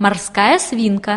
морская свинка